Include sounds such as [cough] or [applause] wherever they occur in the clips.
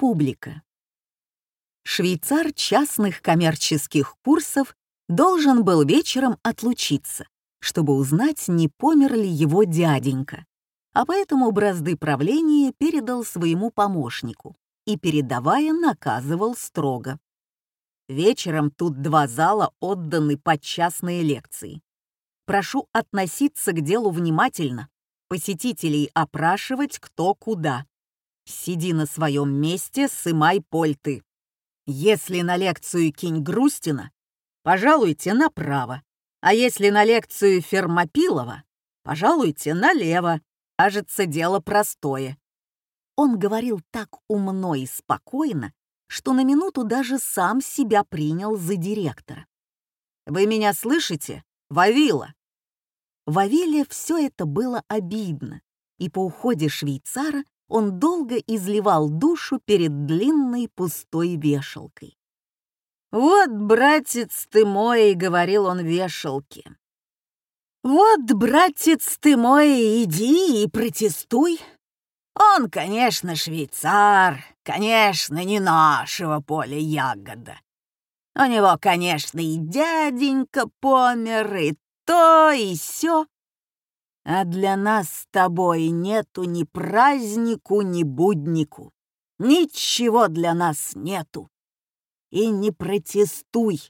Публика. Швейцар частных коммерческих курсов должен был вечером отлучиться, чтобы узнать, не помер ли его дяденька, а поэтому бразды правления передал своему помощнику и, передавая, наказывал строго. Вечером тут два зала отданы под частные лекции. Прошу относиться к делу внимательно, посетителей опрашивать кто куда. Сиди на своем месте, сымай польты. Если на лекцию кинь Грустина, пожалуйте направо, а если на лекцию Фермопилова, пожалуйте налево. Кажется, дело простое. Он говорил так умно и спокойно, что на минуту даже сам себя принял за директора. «Вы меня слышите? Вавила!» Вавиле все это было обидно, и по уходе швейцара он долго изливал душу перед длинной пустой вешалкой. «Вот, братец ты мой», — говорил он вешалке. «Вот, братец ты мой, иди и протестуй. Он, конечно, швейцар, конечно, не нашего поля ягода. У него, конечно, и дяденька помер, и то, и сё. А для нас с тобой нету ни празднику, ни буднику. Ничего для нас нету. И не протестуй.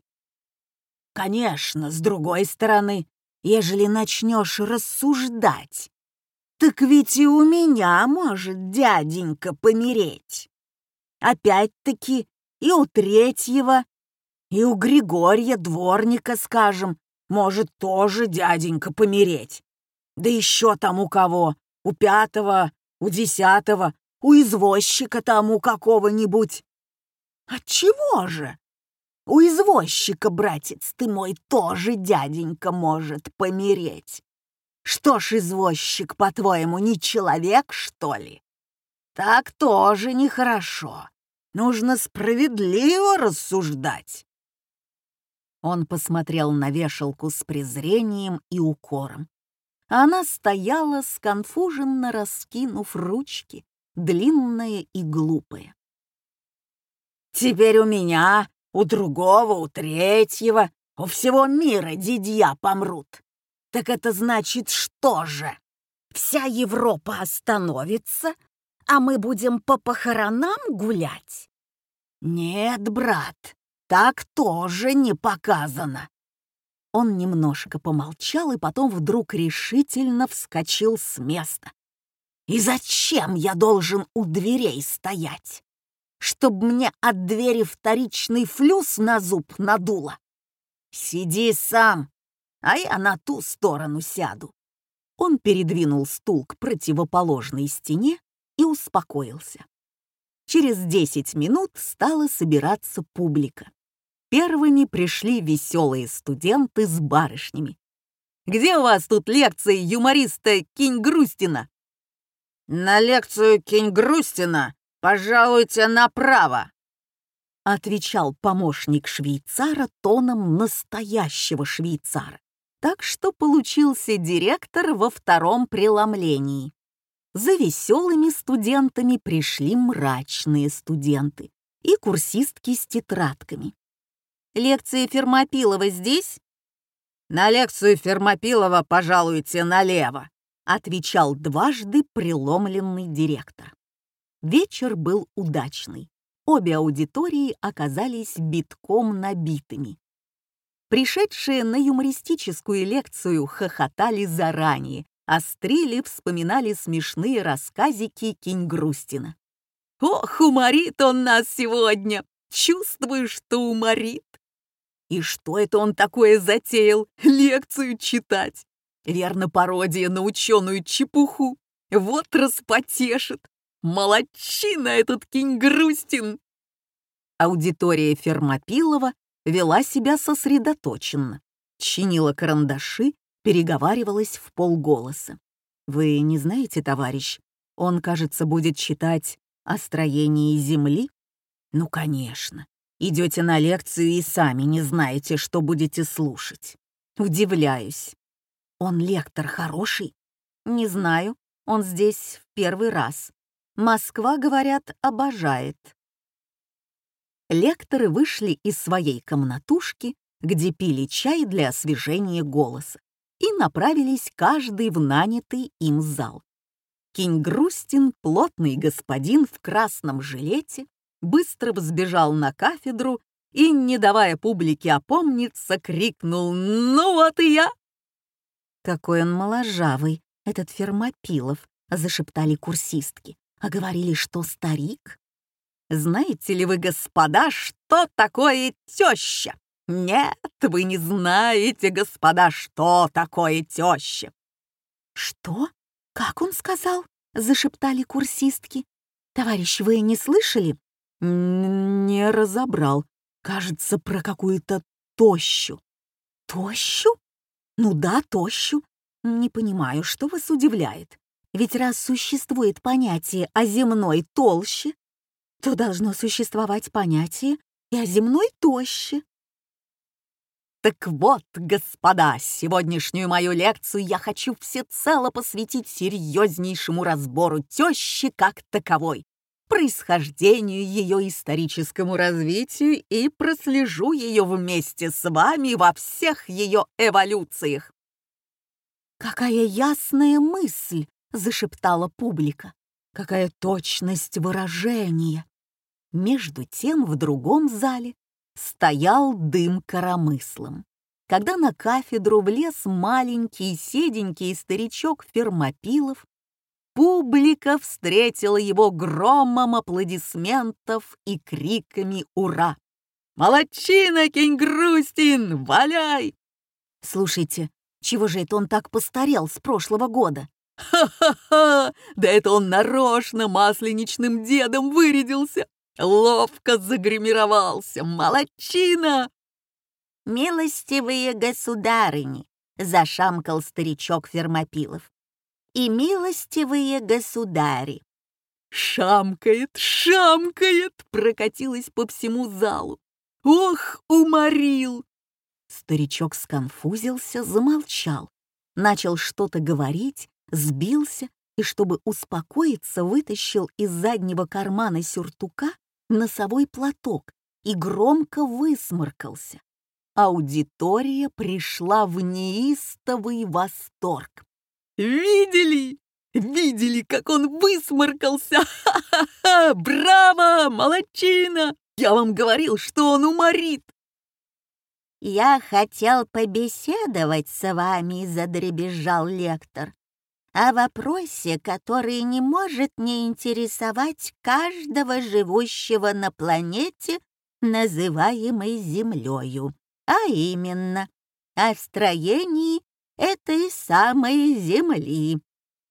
Конечно, с другой стороны, ежели начнешь рассуждать, так ведь и у меня может дяденька помереть. Опять-таки и у третьего, и у Григория дворника, скажем, может тоже дяденька помереть. Да еще там у кого, у пятого, у десятого, у извозчика там у какого-нибудь. Отчего же? У извозчика, братец ты мой, тоже дяденька может помереть. Что ж, извозчик, по-твоему, не человек, что ли? Так тоже нехорошо. Нужно справедливо рассуждать. Он посмотрел на вешалку с презрением и укором. Она стояла, сконфуженно раскинув ручки, длинная и глупая. «Теперь у меня, у другого, у третьего, у всего мира дидья помрут. Так это значит что же? Вся Европа остановится, а мы будем по похоронам гулять? Нет, брат, так тоже не показано. Он немножко помолчал и потом вдруг решительно вскочил с места. «И зачем я должен у дверей стоять? Чтоб мне от двери вторичный флюс на зуб надуло? Сиди сам, а я на ту сторону сяду». Он передвинул стул к противоположной стене и успокоился. Через десять минут стала собираться публика. Первыми пришли веселые студенты с барышнями. «Где у вас тут лекции юмориста Кинь Грустина?» «На лекцию Кинь Грустина пожалуйте направо», отвечал помощник швейцара тоном настоящего швейцара. Так что получился директор во втором преломлении. За веселыми студентами пришли мрачные студенты и курсистки с тетрадками. Лекции Фермопилова здесь?» «На лекцию Фермопилова пожалуйте налево», отвечал дважды преломленный директор. Вечер был удачный. Обе аудитории оказались битком набитыми. Пришедшие на юмористическую лекцию хохотали заранее, острили, вспоминали смешные рассказики Кинь-Грустина. «Ох, уморит он нас сегодня! Чувствую, что уморит!» И что это он такое затеял? [laughs] Лекцию читать? Верно, пародия на ученую чепуху. Вот распотешит. Молодчина этот Кинь Грустин. Аудитория Фермопилова вела себя сосредоточенно. Чинила карандаши, переговаривалась в полголоса. «Вы не знаете, товарищ, он, кажется, будет читать о строении Земли?» «Ну, конечно. Идете на лекцию и сами не знаете, что будете слушать. Удивляюсь. Он лектор хороший? Не знаю, он здесь в первый раз. Москва, говорят, обожает. лекторы вышли из своей комнатушки, где пили чай для освежения голоса, и направились каждый в нанятый им зал. Кинь Грустин, плотный господин в красном жилете, быстро взбежал на кафедру и, не давая публике опомниться, крикнул «Ну вот и я!» «Какой он моложавый, этот Фермопилов», — зашептали курсистки, а говорили, что старик. «Знаете ли вы, господа, что такое теща?» «Нет, вы не знаете, господа, что такое теща!» «Что? Как он сказал?» — зашептали курсистки. «Товарищ, вы не слышали?» «Не разобрал. Кажется, про какую-то тощу». «Тощу? Ну да, тощу. Не понимаю, что вас удивляет. Ведь раз существует понятие о земной толще, то должно существовать понятие и о земной тоще. Так вот, господа, сегодняшнюю мою лекцию я хочу всецело посвятить серьезнейшему разбору тещи как таковой, происхождению ее историческому развитию и прослежу ее вместе с вами во всех ее эволюциях. «Какая ясная мысль!» — зашептала публика. «Какая точность выражения!» Между тем в другом зале стоял дым коромыслом. Когда на кафедру влез маленький седенький старичок Фермопилов, публика встретила его громом аплодисментов и криками «Ура!» «Молодчина, Кенгрустин! Валяй!» «Слушайте, чего же это он так постарел с прошлого года?» «Ха-ха-ха! Да это он нарочно масленичным дедом вырядился! Ловко загримировался! Молодчина!» «Милостивые государыни!» — зашамкал старичок Фермопилов. «И милостивые государи!» «Шамкает, шамкает!» — прокатилась по всему залу. «Ох, уморил!» Старичок сконфузился, замолчал, начал что-то говорить, сбился и, чтобы успокоиться, вытащил из заднего кармана сюртука носовой платок и громко высморкался. Аудитория пришла в неистовый восторг. «Видели? Видели, как он высморкался? Ха-ха-ха! Браво! Молодчина! Я вам говорил, что он уморит!» «Я хотел побеседовать с вами», — задребезжал лектор о вопросе, который не может не интересовать каждого живущего на планете, называемой Землею, а именно о строении этой самой Земли.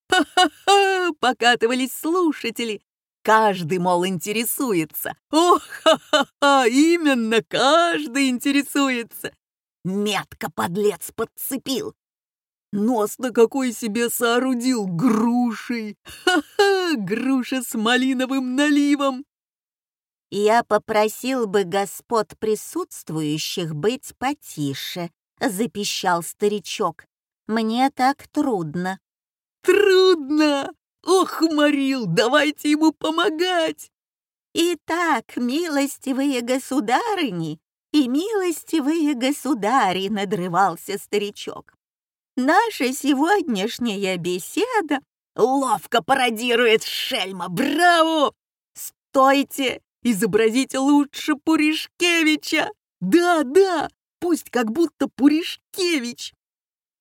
«Ха-ха-ха!» — покатывались слушатели. Каждый, мол, интересуется. Ох, ха-ха-ха! Именно каждый интересуется. Метко подлец подцепил. Нос-то какой себе соорудил грушей! Ха-ха! Груша с малиновым наливом! «Я попросил бы господ присутствующих быть потише», — запищал старичок. «Мне так трудно». «Трудно! Ох, Марил, давайте ему помогать!» «Итак, милостивые государыни и милостивые государи», — надрывался старичок. Наша сегодняшняя беседа ловко пародирует шельма. Браво! Стойте! Изобразите лучше Пуришкевича! Да, да, пусть как будто Пуришкевич!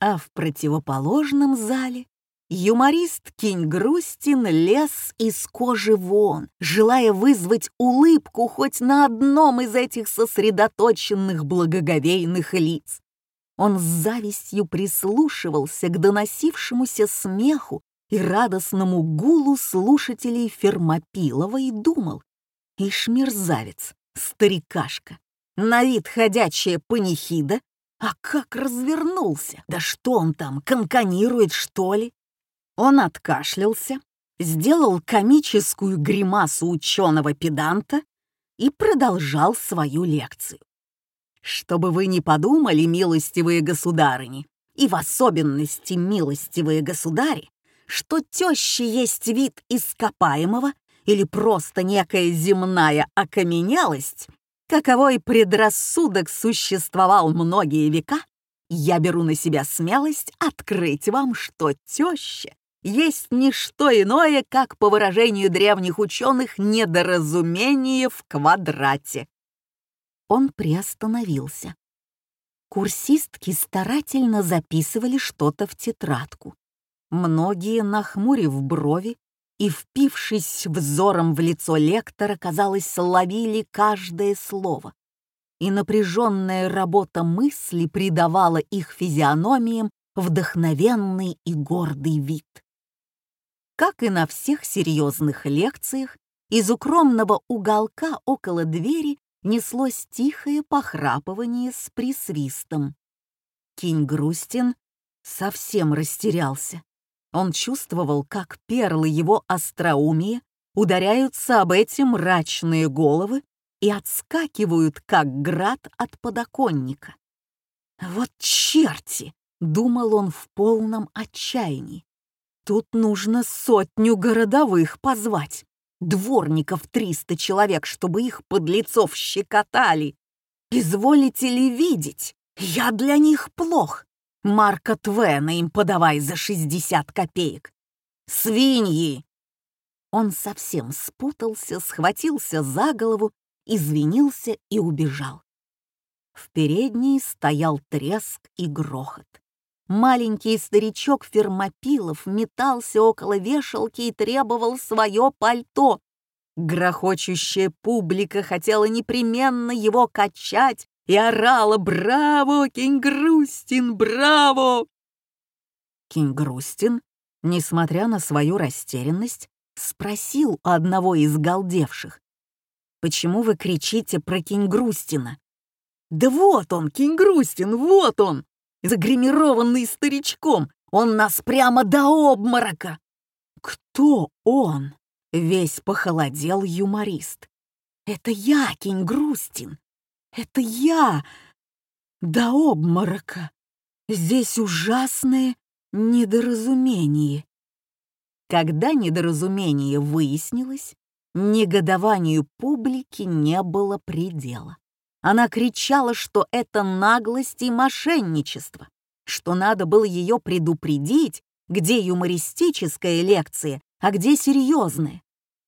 А в противоположном зале юморист Кинь Грустин лез из кожи вон, желая вызвать улыбку хоть на одном из этих сосредоточенных благоговейных лиц. Он с завистью прислушивался к доносившемуся смеху и радостному гулу слушателей Фермопилова и думал, «Ишь, мерзавец, старикашка, на вид ходячая панихида, а как развернулся! Да что он там, конканирует, что ли?» Он откашлялся, сделал комическую гримасу ученого-педанта и продолжал свою лекцию. Чтобы вы не подумали, милостивые государыни, и в особенности милостивые государи, что теща есть вид ископаемого или просто некая земная окаменелость, каковой предрассудок существовал многие века, я беру на себя смелость открыть вам, что теща есть не что иное, как, по выражению древних ученых, недоразумение в квадрате. Он приостановился. Курсистки старательно записывали что-то в тетрадку. Многие, нахмурив брови и впившись взором в лицо лектора, казалось, ловили каждое слово. И напряженная работа мысли придавала их физиономиям вдохновенный и гордый вид. Как и на всех серьезных лекциях, из укромного уголка около двери неслось тихое похрапывание с присвистом. Кинь Грустин совсем растерялся. Он чувствовал, как перлы его остроумия ударяются об эти мрачные головы и отскакивают, как град от подоконника. «Вот черти!» — думал он в полном отчаянии. «Тут нужно сотню городовых позвать, дворников триста человек, чтобы их подлецов щекотали. Изволите ли видеть, я для них плох. Марка Твена им подавай за 60 копеек. Свиньи!» Он совсем спутался, схватился за голову, извинился и убежал. В передней стоял треск и грохот. Маленький старичок Фермопилов метался около вешалки и требовал свое пальто. Грохочущая публика хотела непременно его качать, и орала «Браво, Кингрустин, браво!». Кингрустин, несмотря на свою растерянность, спросил у одного из галдевших, «Почему вы кричите про Кингрустина?» «Да вот он, Кингрустин, вот он! Загримированный старичком! Он нас прямо до обморока!» «Кто он?» — весь похолодел юморист. «Это я, Кингрустин, это я! До обморока! Здесь ужасное недоразумение. Когда недоразумение выяснилось, негодованию публики не было предела. Она кричала, что это наглость и мошенничество, что надо было ее предупредить, где юмористическая лекция, а где серьезная.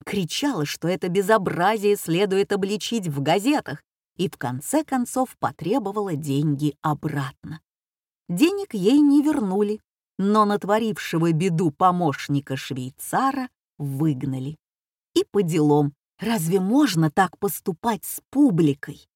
Кричала, что это безобразие следует обличить в газетах, и в конце концов потребовала деньги обратно. Денег ей не вернули, но натворившего беду помощника швейцара выгнали. И по делам, разве можно так поступать с публикой?